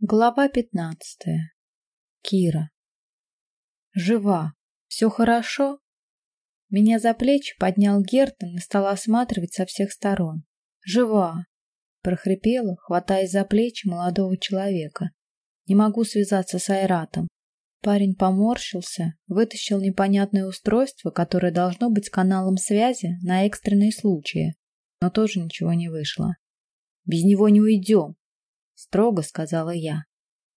Глава пятнадцатая. Кира. Жива. Все хорошо? Меня за плечи поднял Гертон и стал осматривать со всех сторон. Жива. Прохрипела, хватаясь за плечи молодого человека. Не могу связаться с Айратом. Парень поморщился, вытащил непонятное устройство, которое должно быть каналом связи на экстренные случаи, но тоже ничего не вышло. Без него не уйдем, строго сказала я.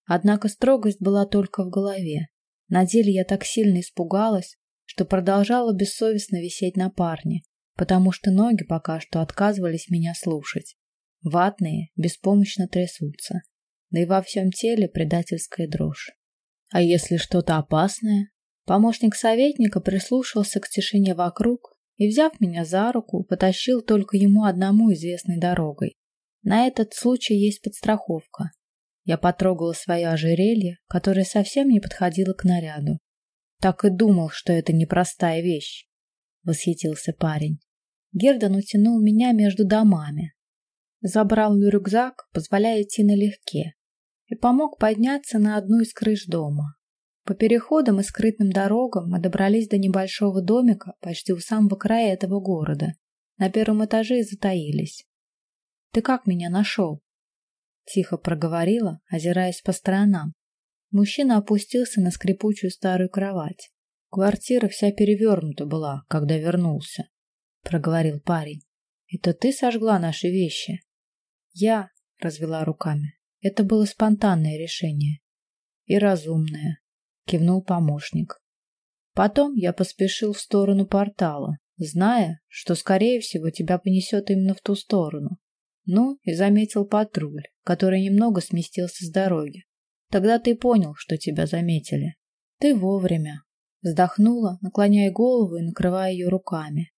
Однако строгость была только в голове. На деле я так сильно испугалась, что продолжала бессовестно висеть на парне, потому что ноги пока что отказывались меня слушать. Ватные, беспомощно трясутся, да и во всем теле предательская дрожь. А если что-то опасное? Помощник советника прислушался к тишине вокруг и, взяв меня за руку, потащил только ему одному известной дорогой. На этот случай есть подстраховка. Я потрогала свое ожерелье, которое совсем не подходило к наряду. Так и думал, что это непростая вещь, восхитился парень. Гердан утянул меня между домами, забрал рюкзак, позволяя идти налегке, и помог подняться на одну из крыш дома. По переходам и скрытным дорогам мы добрались до небольшого домика почти у самого края этого города. На первом этаже и затаились. Ты как меня нашел?» Тихо проговорила, озираясь по сторонам. Мужчина опустился на скрипучую старую кровать. Квартира вся перевернута была, когда вернулся, проговорил парень. Это ты сожгла наши вещи? Я развела руками. Это было спонтанное решение и разумное, кивнул помощник. Потом я поспешил в сторону портала, зная, что скорее всего тебя понесет именно в ту сторону. Ну, и заметил патруль, который немного сместился с дороги. Тогда ты понял, что тебя заметили. Ты вовремя. Вздохнула, наклоняя голову и накрывая ее руками.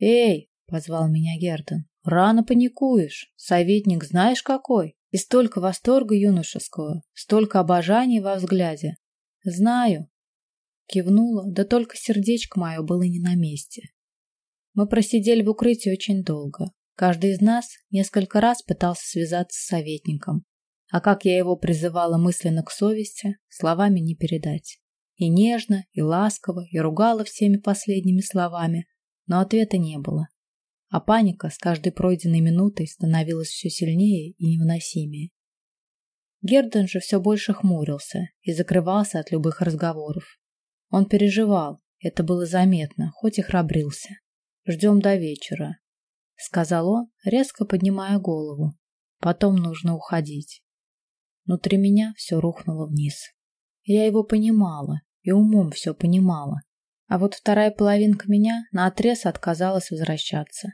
Эй, позвал меня Герден. Рано паникуешь. Советник знаешь какой? И столько восторга юношеского, столько обожания во взгляде. Знаю. Кивнула, да только сердечко мое было не на месте. Мы просидели в укрытии очень долго. Каждый из нас несколько раз пытался связаться с советником, а как я его призывала мысленно к совести, словами не передать. И нежно, и ласково, и ругала всеми последними словами, но ответа не было. А паника с каждой пройденной минутой становилась все сильнее и невыносимее. Герден же все больше хмурился и закрывался от любых разговоров. Он переживал, это было заметно, хоть и храбрился. Ждем до вечера сказал он, резко поднимая голову. Потом нужно уходить. Внутри меня все рухнуло вниз. Я его понимала и умом все понимала. А вот вторая половинка меня наотрез отказалась возвращаться.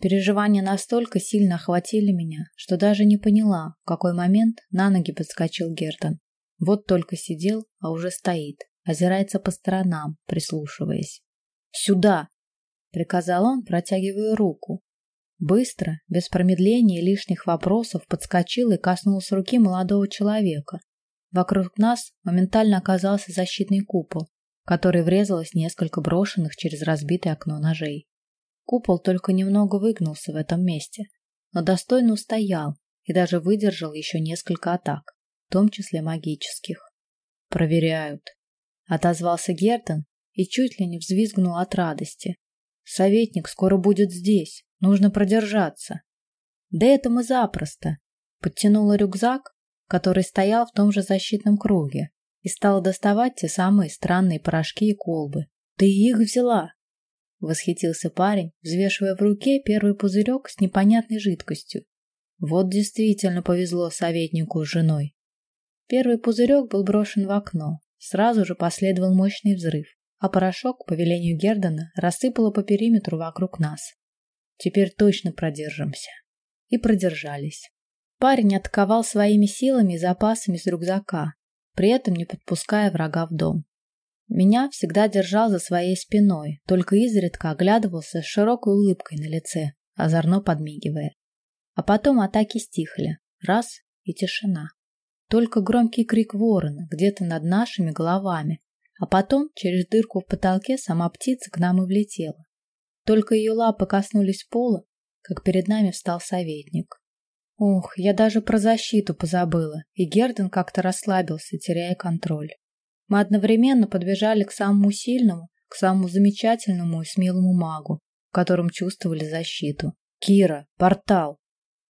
Переживания настолько сильно охватили меня, что даже не поняла, в какой момент на ноги подскочил Гертон. Вот только сидел, а уже стоит, озирается по сторонам, прислушиваясь. «Сюда!» — приказал он, протягивая руку, Быстро, без промедления и лишних вопросов, подскочил и коснулся руки молодого человека. Вокруг нас моментально оказался защитный купол, который врезалось несколько брошенных через разбитое окно ножей. Купол только немного выгнулся в этом месте, но достойно устоял и даже выдержал еще несколько атак, в том числе магических. «Проверяют», — отозвался Гертон и чуть ли не взвизгнул от радости. «Советник скоро будет здесь». Нужно продержаться. Да это мы запросто. Подтянула рюкзак, который стоял в том же защитном круге, и стала доставать те самые странные порошки и колбы. Ты их взяла? Восхитился парень, взвешивая в руке первый пузырек с непонятной жидкостью. Вот действительно повезло советнику с женой. Первый пузырек был брошен в окно. Сразу же последовал мощный взрыв, а порошок, по велению Гердона, рассыпало по периметру вокруг нас. Теперь точно продержимся. И продержались. Парень атаковал своими силами и запасами с рюкзака, при этом не подпуская врага в дом. Меня всегда держал за своей спиной, только изредка оглядывался с широкой улыбкой на лице, озорно подмигивая. А потом атаки стихли. Раз — и тишина. Только громкий крик ворона где-то над нашими головами, а потом через дырку в потолке сама птица к нам и влетела. Только ее лапы коснулись пола, как перед нами встал советник. Ох, я даже про защиту позабыла, и Герден как-то расслабился, теряя контроль. Мы одновременно подбежали к самому сильному, к самому замечательному и смелому магу, в котором чувствовали защиту. «Кира, портал!»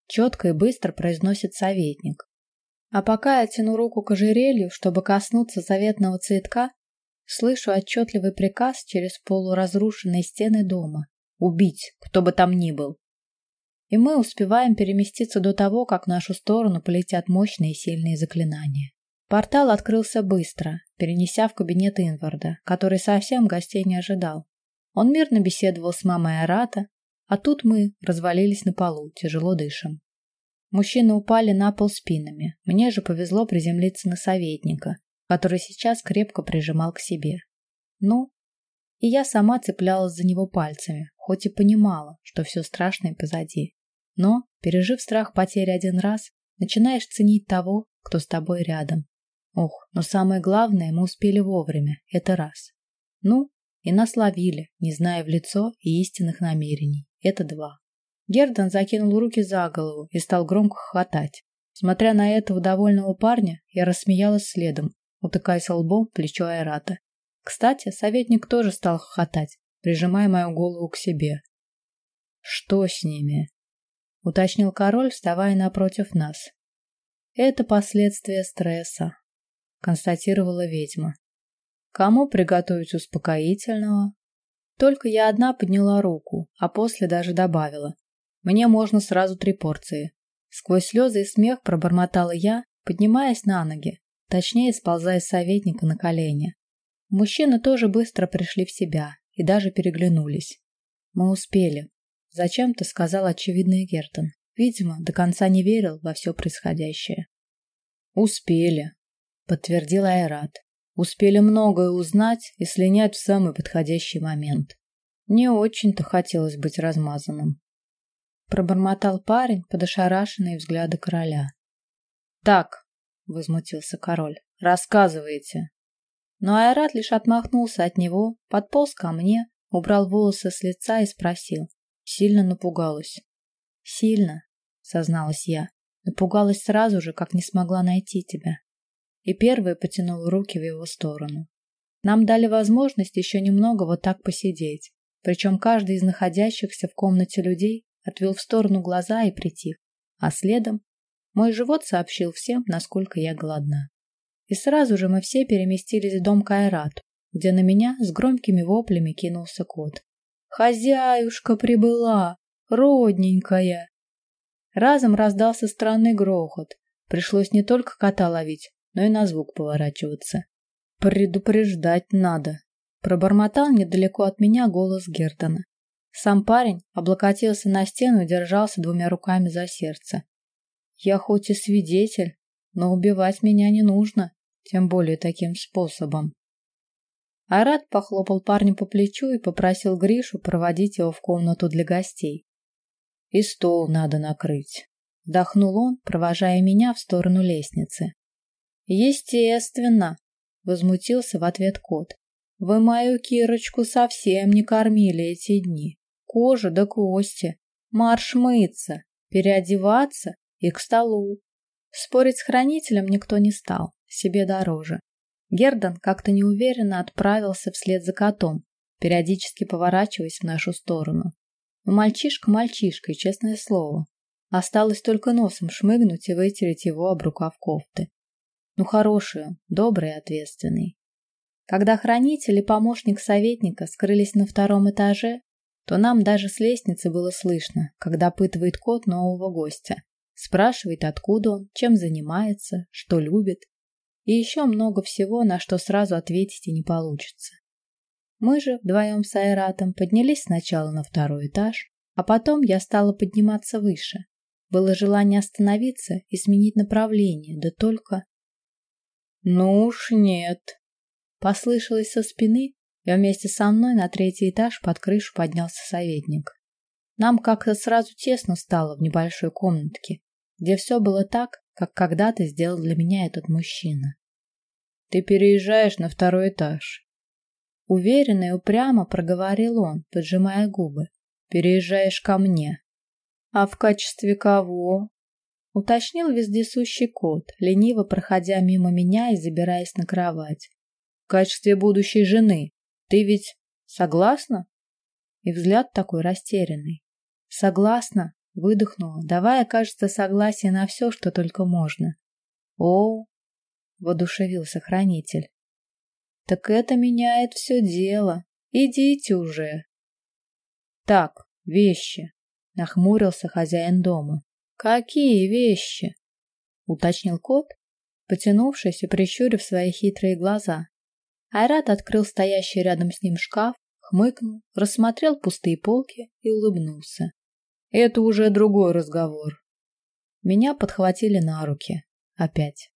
Четко и быстро произносит советник. А пока я тяну руку к ожерелью, чтобы коснуться заветного цветка, слышу отчетливый приказ через полуразрушенные стены дома. Убить, кто бы там ни был. И мы успеваем переместиться до того, как в нашу сторону полетят мощные и сильные заклинания. Портал открылся быстро, перенеся в кабинет Инварда, который совсем гостей не ожидал. Он мирно беседовал с мамой Арата, а тут мы развалились на полу, тяжело дышим. Мужчины упали на пол спинами. Мне же повезло приземлиться на советника, который сейчас крепко прижимал к себе. Ну, и я сама цеплялась за него пальцами, хоть и понимала, что все страшное позади. Но, пережив страх потери один раз, начинаешь ценить того, кто с тобой рядом. Ох, но самое главное, мы успели вовремя, это раз. Ну, и нас ловили, не зная в лицо и истинных намерений. Это два. Гердон закинул руки за голову и стал громко хохотать. Смотря на этого довольного парня, я рассмеялась следом, утыкаясь лбом в плечо Айрата. Кстати, советник тоже стал хохотать, прижимая мою голову к себе. «Что с ними?» — уточнил король, вставая напротив нас. «Это последствия стресса», — констатировала ведьма. «Кому приготовить успокоительного?» Только я одна подняла руку, а после даже добавила. «Мне можно сразу три порции». Сквозь слезы и смех пробормотала я, поднимаясь на ноги, точнее сползая с советника на колени. Мужчины тоже быстро пришли в себя и даже переглянулись. Мы успели. Зачем-то сказал очевидный Гертон. Видимо, до конца не верил во все происходящее. Успели, подтвердил Айрат. Успели многое узнать и слинять в самый подходящий момент. Не очень-то хотелось быть размазанным. Пробормотал парень под ошарашенные взгляды короля. Так, возмутился король. Рассказывайте. Но Айрат лишь отмахнулся от него, подполз ко мне, убрал волосы с лица и спросил. Сильно напугалась. Сильно, созналась я. Напугалась сразу же, как не смогла найти тебя. И первая потянула руки в его сторону. Нам дали возможность еще немного вот так посидеть. Причем каждый из находящихся в комнате людей отвел в сторону глаза и притих. А следом мой живот сообщил всем, насколько я голодна. И сразу же мы все переместились в дом Кайрат, где на меня с громкими воплями кинулся кот. «Хозяюшка прибыла! Родненькая!» Разом раздался странный грохот. Пришлось не только кота ловить, но и на звук поворачиваться. «Предупреждать надо!» Пробормотал недалеко от меня голос Гертона. Сам парень облокотился на стену и держался двумя руками за сердце. «Я хоть и свидетель, но убивать меня не нужно, тем более таким способом. Арат похлопал парня по плечу и попросил Гришу проводить его в комнату для гостей. И стол надо накрыть. Вдохнул он, провожая меня в сторону лестницы. Естественно, возмутился в ответ кот. Вы мою Кирочку совсем не кормили эти дни. Кожа да кости. Марш мыться, переодеваться и к столу. Спорить с хранителем никто не стал, себе дороже. Гердан как-то неуверенно отправился вслед за котом, периодически поворачиваясь в нашу сторону. Но мальчишка мальчишкой, честное слово. Осталось только носом шмыгнуть и вытереть его об рукав кофты. Ну, хороший добрый и ответственный. Когда хранитель и помощник советника скрылись на втором этаже, то нам даже с лестницы было слышно, когда пытывает кот нового гостя. Спрашивает, откуда он, чем занимается, что любит. И еще много всего, на что сразу ответить и не получится. Мы же вдвоем с Айратом поднялись сначала на второй этаж, а потом я стала подниматься выше. Было желание остановиться и сменить направление, да только... «Ну уж нет!» Послышалось со спины, и вместе со мной на третий этаж под крышу поднялся советник. Нам как-то сразу тесно стало в небольшой комнатке, где все было так, как когда-то сделал для меня этот мужчина. Ты переезжаешь на второй этаж. Уверенно и упрямо проговорил он, поджимая губы. Переезжаешь ко мне. А в качестве кого? уточнил вездесущий кот, лениво проходя мимо меня и забираясь на кровать. В качестве будущей жены. Ты ведь согласна? И взгляд такой растерянный. Согласна, выдохнула, давая, кажется, согласие на все, что только можно. О, воодушевился хранитель. Так это меняет все дело. Идите уже. Так, вещи, нахмурился хозяин дома. Какие вещи? уточнил кот, потянувшись и прищурив свои хитрые глаза. Айрат открыл стоящий рядом с ним шкаф, хмыкнул, рассмотрел пустые полки и улыбнулся. Это уже другой разговор. Меня подхватили на руки. Опять.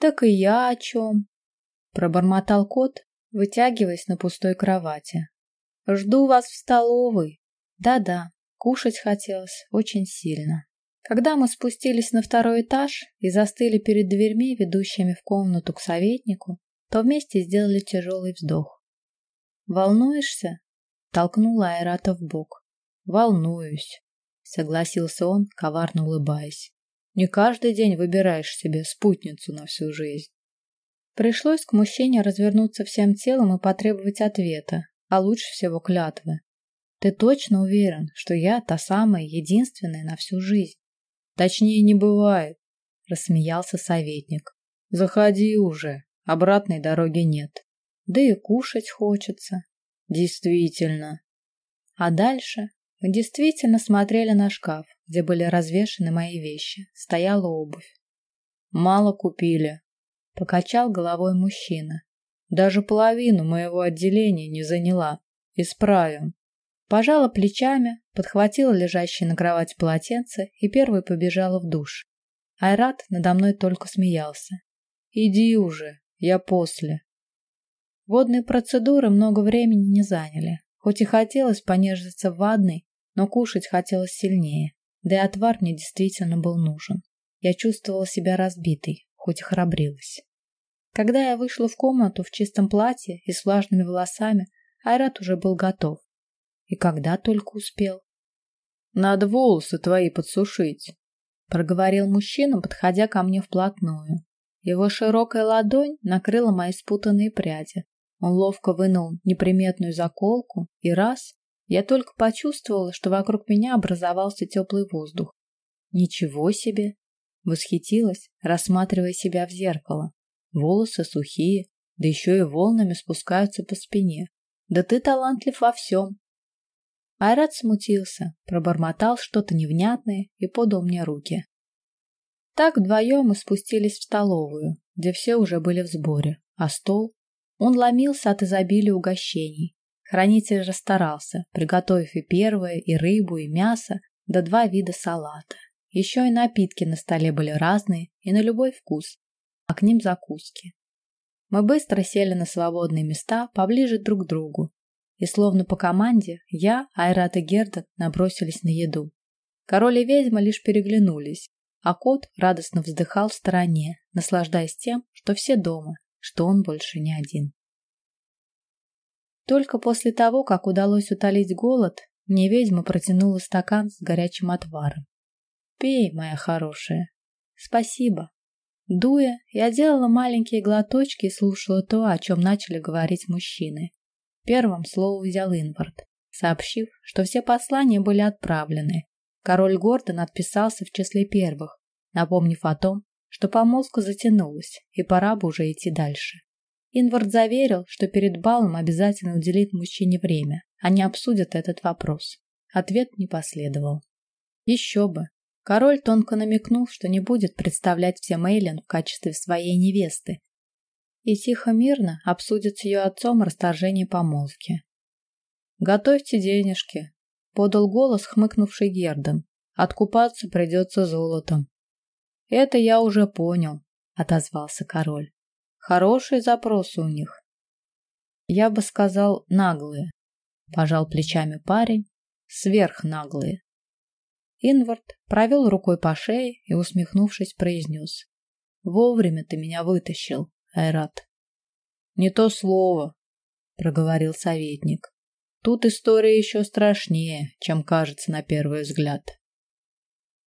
Так и я о чем? Пробормотал кот, вытягиваясь на пустой кровати. Жду вас в столовой. Да-да, кушать хотелось очень сильно. Когда мы спустились на второй этаж и застыли перед дверьми, ведущими в комнату к советнику, то вместе сделали тяжелый вздох. «Волнуешься?» — толкнула Айрата в бок. «Волнуюсь», — согласился он, коварно улыбаясь. «Не каждый день выбираешь себе спутницу на всю жизнь». Пришлось к мужчине развернуться всем телом и потребовать ответа, а лучше всего клятвы. «Ты точно уверен, что я та самая единственная на всю жизнь?» «Точнее не бывает», — рассмеялся советник. «Заходи уже, обратной дороги нет. Да и кушать хочется». «Действительно». А дальше мы действительно смотрели на шкаф, где были развешаны мои вещи. Стояла обувь. Мало купили. Покачал головой мужчина. Даже половину моего отделения не заняла. Исправим. Пожала плечами, подхватила лежащее на кровати полотенце и первой побежала в душ. Айрат надо мной только смеялся. «Иди уже, я после». Водные процедуры много времени не заняли. Хоть и хотелось понежиться в ванной, но кушать хотелось сильнее, да и отвар мне действительно был нужен. Я чувствовала себя разбитой, хоть и храбрилась. Когда я вышла в комнату в чистом платье и с влажными волосами, Айрат уже был готов. И когда только успел. «Надо волосы твои подсушить», — проговорил мужчина, подходя ко мне вплотную. Его широкая ладонь накрыла мои спутанные пряди. Он ловко вынул неприметную заколку, и раз я только почувствовала, что вокруг меня образовался теплый воздух. Ничего себе! Восхитилась, рассматривая себя в зеркало. Волосы сухие, да еще и волнами спускаются по спине. Да ты талантлив во всем. Айрат смутился, пробормотал что-то невнятное и подал мне руки. Так вдвоем мы спустились в столовую, где все уже были в сборе, а стол... Он ломился от изобилия угощений, Хранитель расстарался, приготовив и первое, и рыбу, и мясо, да два вида салата. Еще и напитки на столе были разные и на любой вкус, а к ним закуски. Мы быстро сели на свободные места поближе друг к другу, и словно по команде я, Айрат и Герда набросились на еду. Король и ведьма лишь переглянулись, а кот радостно вздыхал в стороне, наслаждаясь тем, что все дома, что он больше не один. Только после того, как удалось утолить голод, мне ведьма протянула стакан с горячим отваром. «Пей, моя хорошая». «Спасибо». Дуя, я делала маленькие глоточки и слушала то, о чем начали говорить мужчины. Первым слово взял Инвард, сообщив, что все послания были отправлены. Король Гордон отписался в числе первых, напомнив о том, что помолвка затянулась, и пора бы уже идти дальше. Инвард заверил, что перед балом обязательно уделит мужчине время. Они обсудят этот вопрос. Ответ не последовал. Еще бы. Король тонко намекнул, что не будет представлять всем Эйлен в качестве своей невесты. И тихо-мирно обсудят с ее отцом расторжение помолвки. «Готовьте денежки», — подал голос хмыкнувший Гердон. «Откупаться придется золотом». «Это я уже понял», — отозвался король. Хорошие запросы у них. Я бы сказал, наглые. Пожал плечами парень. Сверхнаглые. Инвард провел рукой по шее и, усмехнувшись, произнес. Вовремя ты меня вытащил, Айрат. Не то слово, проговорил советник. Тут история еще страшнее, чем кажется на первый взгляд.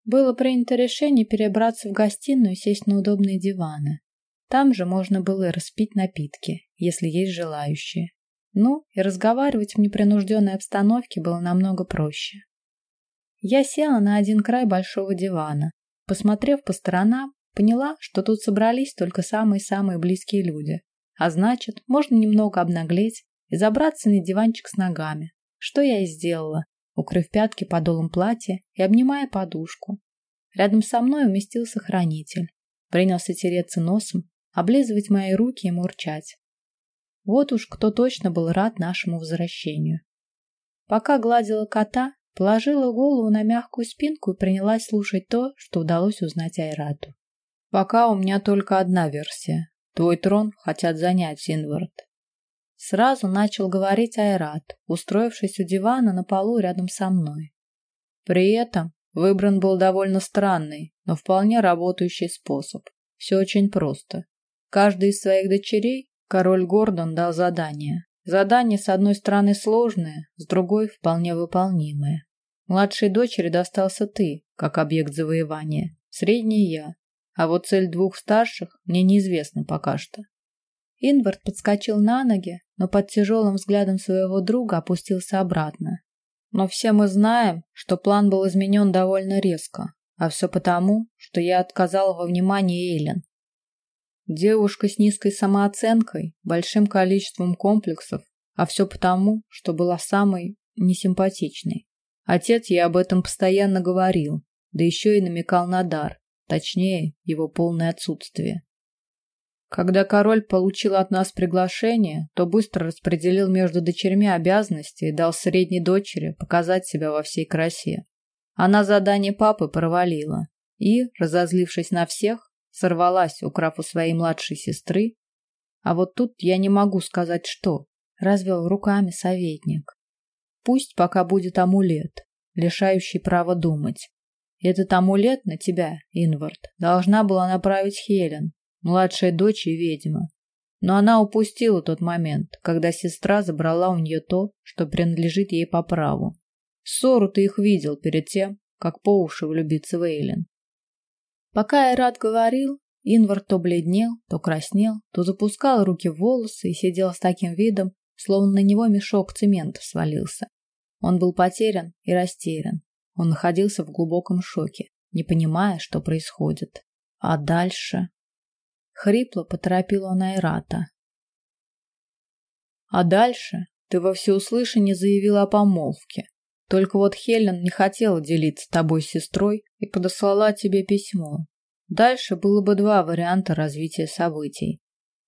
было принято решение перебраться в гостиную и сесть на удобные диваны. Там же можно было распить напитки, если есть желающие. Ну, и разговаривать в непринужденной обстановке было намного проще. Я села на один край большого дивана. Посмотрев по сторонам, поняла, что тут собрались только самые-самые близкие люди. А значит, можно немного обнаглеть и забраться на диванчик с ногами. Что я и сделала, укрыв пятки подолом платья и обнимая подушку. Рядом со мной уместился хранитель. Принялся тереться носом, облизывать мои руки и мурчать. Вот уж кто точно был рад нашему возвращению. Пока гладила кота, положила голову на мягкую спинку и принялась слушать то, что удалось узнать Айрату. Пока у меня только одна версия. Твой трон хотят занять, Синвард. Сразу начал говорить Айрат, устроившись у дивана на полу рядом со мной. При этом выбран был довольно странный, но вполне работающий способ. Все очень просто. Каждый из своих дочерей король Гордон дал задание. Задание, с одной стороны, сложное, с другой – вполне выполнимое. Младшей дочери достался ты, как объект завоевания, средний – я, а вот цель двух старших мне неизвестна пока что. Инвард подскочил на ноги, но под тяжелым взглядом своего друга опустился обратно. Но все мы знаем, что план был изменен довольно резко, а все потому, что я отказал во внимании Эйлен. Девушка с низкой самооценкой, большим количеством комплексов, а все потому, что была самой несимпатичной. Отец ей об этом постоянно говорил, да еще и намекал на дар, точнее, его полное отсутствие. Когда король получил от нас приглашение, то быстро распределил между дочерьми обязанности и дал средней дочери показать себя во всей красе. Она задание папы провалила и, разозлившись на всех, сорвалась, украв у своей младшей сестры. А вот тут я не могу сказать что, развел руками советник. Пусть пока будет амулет, лишающий права думать. Этот амулет на тебя, Инвард, должна была направить Хелен, младшая дочь и ведьма. Но она упустила тот момент, когда сестра забрала у нее то, что принадлежит ей по праву. Ссору ты их видел перед тем, как по уши влюбиться в Эйлен. Пока Айрат говорил, Инвар то бледнел, то краснел, то запускал руки в волосы и сидел с таким видом, словно на него мешок цемента свалился. Он был потерян и растерян. Он находился в глубоком шоке, не понимая, что происходит. А дальше... Хрипло поторопил он Айрата. А дальше ты во всеуслышание заявила о помолвке. Только вот Хелен не хотела делиться тобой с сестрой и подослала тебе письмо. Дальше было бы два варианта развития событий.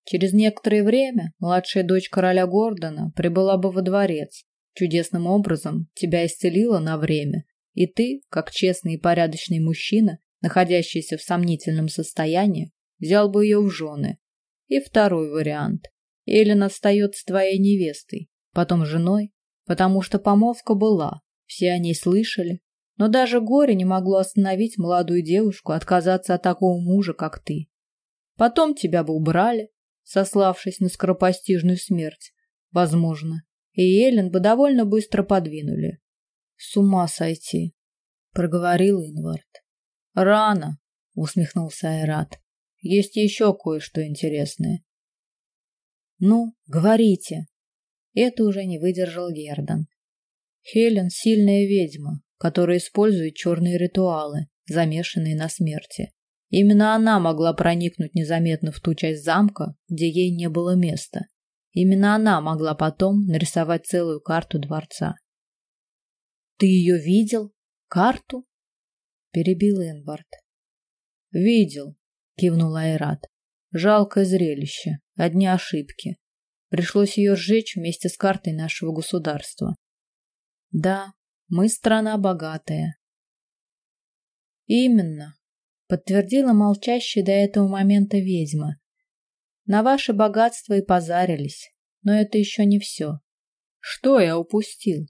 Через некоторое время младшая дочь короля Гордона прибыла бы во дворец. Чудесным образом тебя исцелила на время, и ты, как честный и порядочный мужчина, находящийся в сомнительном состоянии, взял бы ее в жены. И второй вариант. Эллен остается твоей невестой, потом женой, потому что помолвка была, все о ней слышали, но даже горе не могло остановить молодую девушку отказаться от такого мужа, как ты. Потом тебя бы убрали, сославшись на скоропостижную смерть, возможно, и Эллен бы довольно быстро подвинули. С ума сойти, проговорил Инвард. Рано, усмехнулся Айрат. Есть еще кое-что интересное. Ну, говорите. Это уже не выдержал Гердан. Хелен сильная ведьма, которая использует черные ритуалы, замешанные на смерти. Именно она могла проникнуть незаметно в ту часть замка, где ей не было места. Именно она могла потом нарисовать целую карту дворца. Ты ее видел? Карту? перебил Энбард. Видел, кивнул Айрат. Жалкое зрелище, одни ошибки. Пришлось ее сжечь вместе с картой нашего государства. Да, мы страна богатая. Именно, подтвердила молчащая до этого момента ведьма. На ваше богатство и позарились, но это еще не все. Что я упустил?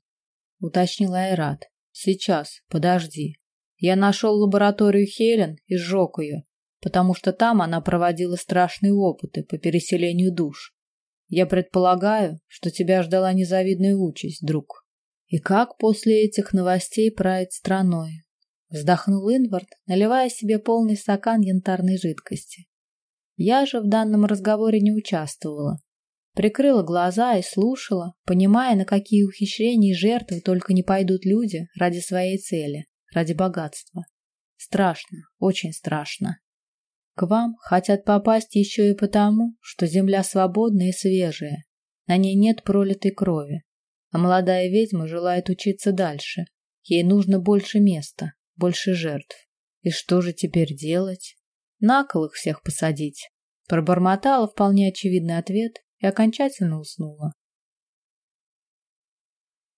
уточнил Айрат. Сейчас, подожди. Я нашел лабораторию Хелен и сжег ее, потому что там она проводила страшные опыты по переселению душ. Я предполагаю, что тебя ждала незавидная участь, друг. И как после этих новостей править страной? Вздохнул Инвард, наливая себе полный стакан янтарной жидкости. Я же в данном разговоре не участвовала. Прикрыла глаза и слушала, понимая, на какие ухищрения и жертвы только не пойдут люди ради своей цели, ради богатства. Страшно, очень страшно. К вам хотят попасть еще и потому, что земля свободная и свежая, на ней нет пролитой крови, а молодая ведьма желает учиться дальше. Ей нужно больше места, больше жертв. И что же теперь делать? На кол их всех посадить. Пробормотала вполне очевидный ответ и окончательно уснула.